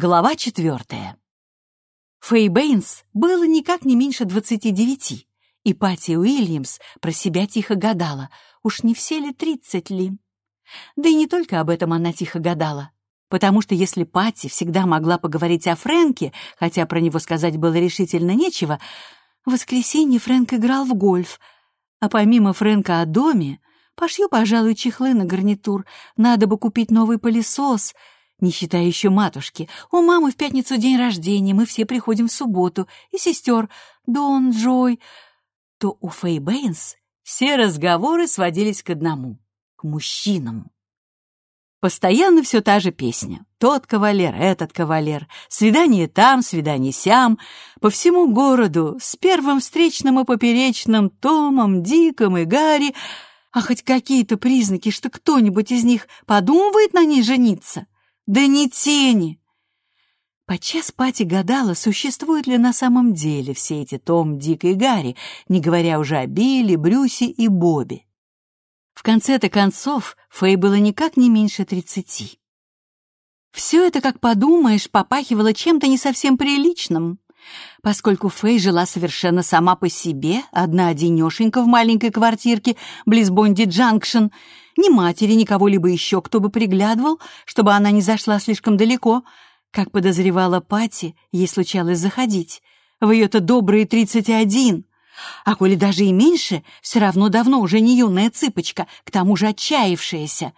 Глава четвертая. Фэй Бэйнс было никак не меньше двадцати девяти, и Пати Уильямс про себя тихо гадала, уж не все ли тридцать ли. Да и не только об этом она тихо гадала, потому что если Пати всегда могла поговорить о Фрэнке, хотя про него сказать было решительно нечего, в воскресенье Фрэнк играл в гольф, а помимо Фрэнка о доме, пошью, пожалуй, чехлы на гарнитур, надо бы купить новый пылесос — не считая еще матушки. У мамы в пятницу день рождения, мы все приходим в субботу, и сестер Дон, Джой. То у Фэй Бэйнс все разговоры сводились к одному — к мужчинам. Постоянно все та же песня. Тот кавалер, этот кавалер, свидание там, свидание сям, по всему городу, с первым встречным и поперечным Томом, Диком и Гарри, а хоть какие-то признаки, что кто-нибудь из них подумывает на ней жениться — да не тени! Подчас Пати гадала, существуют ли на самом деле все эти Том, Дик и Гарри, не говоря уже о Билли, Брюсе и Бобби. В конце-то концов, Фэй было никак не меньше тридцати. Все это, как подумаешь, попахивало чем-то не совсем приличным, поскольку Фэй жила совершенно сама по себе, одна-одинешенька в маленькой квартирке близ Бонди-Джанкшен — ни матери, ни кого-либо еще, кто бы приглядывал, чтобы она не зашла слишком далеко. Как подозревала Пати, ей случалось заходить. В ее-то добрые тридцать один. А коли даже и меньше, все равно давно уже не юная цыпочка, к тому же отчаявшаяся.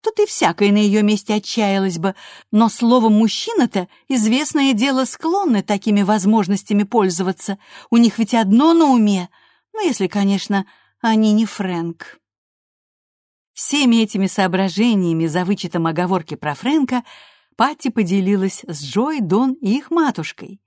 Тут и всякое на ее месте отчаялась бы, но словом мужчина-то, известное дело, склонны такими возможностями пользоваться. У них ведь одно на уме, ну, если, конечно, они не Фрэнк. Всеми этими соображениями за вычетом оговорки про Фрэнка Патти поделилась с Джой, Дон и их матушкой.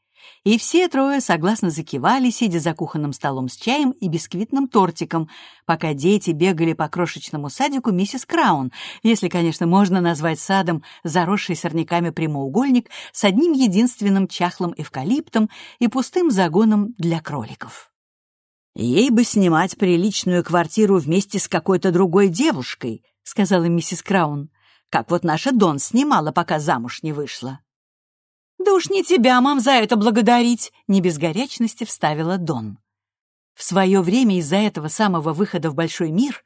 И все трое согласно закивали, сидя за кухонным столом с чаем и бисквитным тортиком, пока дети бегали по крошечному садику миссис Краун, если, конечно, можно назвать садом заросший сорняками прямоугольник с одним единственным чахлым эвкалиптом и пустым загоном для кроликов. «Ей бы снимать приличную квартиру вместе с какой-то другой девушкой», — сказала миссис Краун, «как вот наша Дон снимала, пока замуж не вышла». «Да уж не тебя, мам, за это благодарить!» — не без горячности вставила Дон. В свое время из-за этого самого выхода в большой мир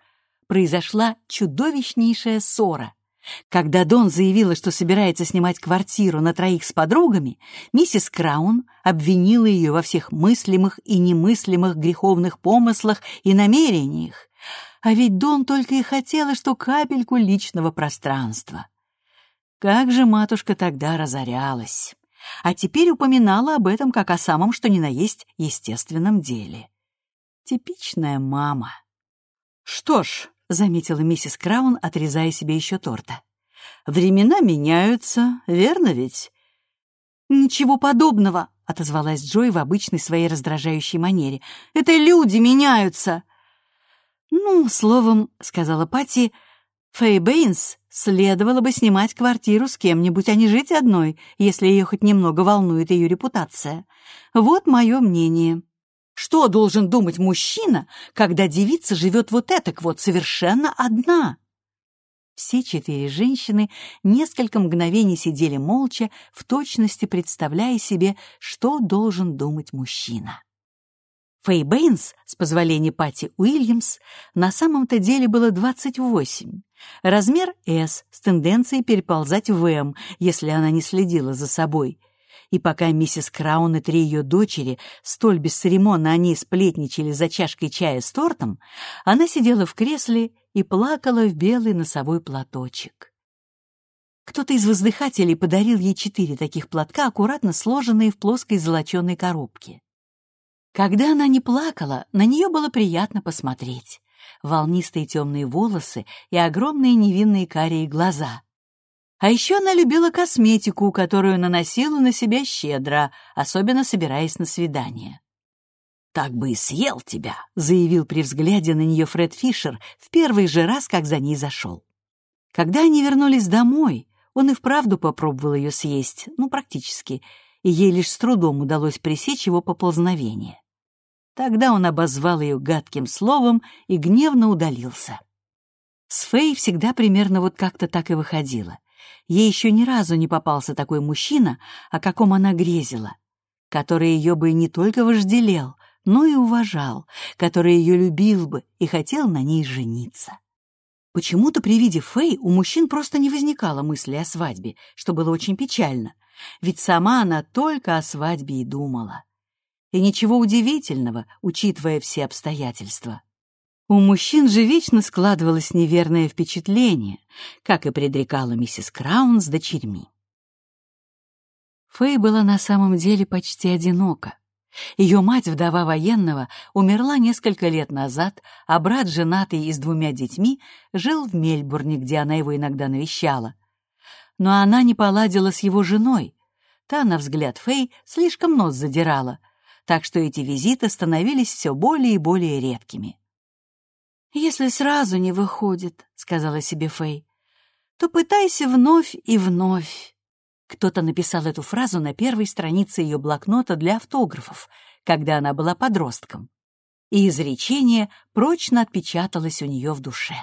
произошла чудовищнейшая ссора — когда Дон заявила, что собирается снимать квартиру на троих с подругами, миссис Краун обвинила ее во всех мыслимых и немыслимых греховных помыслах и намерениях. А ведь Дон только и хотела, что капельку личного пространства. Как же матушка тогда разорялась! А теперь упоминала об этом как о самом что ни на есть естественном деле. Типичная мама. Что ж, заметила миссис Краун, отрезая себе еще торта. «Времена меняются, верно ведь?» «Ничего подобного», — отозвалась Джой в обычной своей раздражающей манере. «Это люди меняются!» «Ну, словом», — сказала Пати, — «Фэй Бэйнс следовало бы снимать квартиру с кем-нибудь, а не жить одной, если ее хоть немного волнует ее репутация. Вот мое мнение». Что должен думать мужчина, когда девица живет вот этак вот совершенно одна? Все четыре женщины несколько мгновений сидели молча, в точности представляя себе, что должен думать мужчина. Фэй Бэйнс, с позволения Пати Уильямс, на самом-то деле было 28. Размер S с тенденцией переползать в М, если она не следила за собой — и пока миссис Краун и три ее дочери столь бесцеремонно они сплетничали за чашкой чая с тортом, она сидела в кресле и плакала в белый носовой платочек. Кто-то из воздыхателей подарил ей четыре таких платка, аккуратно сложенные в плоской золоченой коробке. Когда она не плакала, на нее было приятно посмотреть. Волнистые темные волосы и огромные невинные карие глаза — а еще она любила косметику, которую наносила на себя щедро, особенно собираясь на свидание. «Так бы и съел тебя», — заявил при взгляде на нее Фред Фишер в первый же раз, как за ней зашел. Когда они вернулись домой, он и вправду попробовал ее съесть, ну, практически, и ей лишь с трудом удалось пресечь его поползновение. Тогда он обозвал ее гадким словом и гневно удалился. С Фэй всегда примерно вот как-то так и выходило — Ей еще ни разу не попался такой мужчина, о каком она грезила, который ее бы не только вожделел, но и уважал, который ее любил бы и хотел на ней жениться. Почему-то при виде Фэй у мужчин просто не возникало мысли о свадьбе, что было очень печально, ведь сама она только о свадьбе и думала. И ничего удивительного, учитывая все обстоятельства. У мужчин же вечно складывалось неверное впечатление, как и предрекала миссис Краун с дочерьми. Фэй была на самом деле почти одинока. Ее мать, вдова военного, умерла несколько лет назад, а брат, женатый и с двумя детьми, жил в Мельбурне, где она его иногда навещала. Но она не поладила с его женой. Та, на взгляд Фэй, слишком нос задирала, так что эти визиты становились все более и более редкими. «Если сразу не выходит», — сказала себе Фэй, «то пытайся вновь и вновь». Кто-то написал эту фразу на первой странице ее блокнота для автографов, когда она была подростком. И изречение прочно отпечаталось у нее в душе.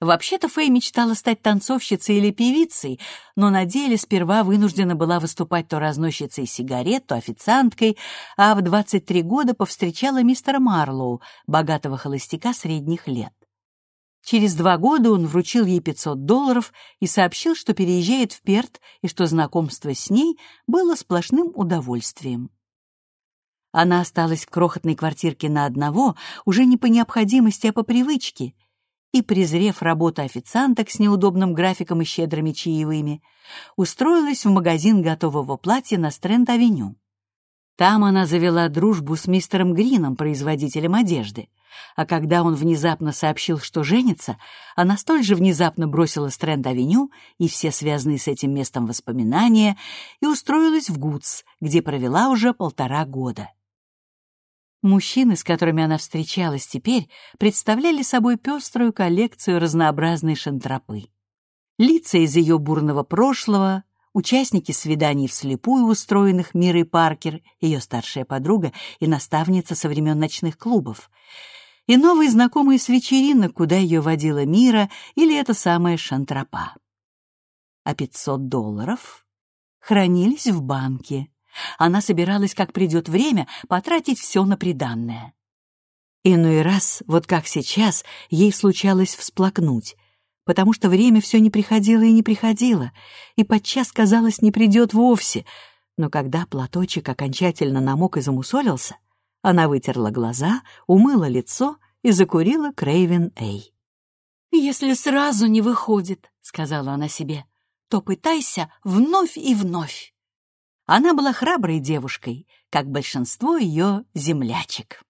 Вообще-то Фэй мечтала стать танцовщицей или певицей, но на деле сперва вынуждена была выступать то разносчицей сигарет, то официанткой, а в 23 года повстречала мистера Марлоу, богатого холостяка средних лет. Через два года он вручил ей 500 долларов и сообщил, что переезжает в Перт и что знакомство с ней было сплошным удовольствием. Она осталась в крохотной квартирке на одного, уже не по необходимости, а по привычке — и, презрев работу официанток с неудобным графиком и щедрыми чаевыми, устроилась в магазин готового платья на Стрэнд-авеню. Там она завела дружбу с мистером Грином, производителем одежды, а когда он внезапно сообщил, что женится, она столь же внезапно бросила Стрэнд-авеню и все связанные с этим местом воспоминания и устроилась в Гудс, где провела уже полтора года. Мужчины, с которыми она встречалась теперь, представляли собой пеструю коллекцию разнообразной шантропы. Лица из ее бурного прошлого, участники свиданий вслепую, устроенных Мирой Паркер, ее старшая подруга и наставница со времен ночных клубов, и новые знакомые с вечеринок, куда ее водила Мира или эта самая шантропа. А 500 долларов хранились в банке, она собиралась, как придет время, потратить все на приданное. Иной раз, вот как сейчас, ей случалось всплакнуть, потому что время все не приходило и не приходило, и подчас, казалось, не придет вовсе, но когда платочек окончательно намок и замусолился, она вытерла глаза, умыла лицо и закурила Крейвен Эй. «Если сразу не выходит», — сказала она себе, — «то пытайся вновь и вновь». Она была храброй девушкой, как большинство ее землячек.